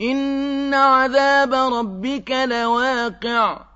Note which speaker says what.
Speaker 1: إِنَّ عَذَابَ رَبِّكَ لَوَاقِعٌ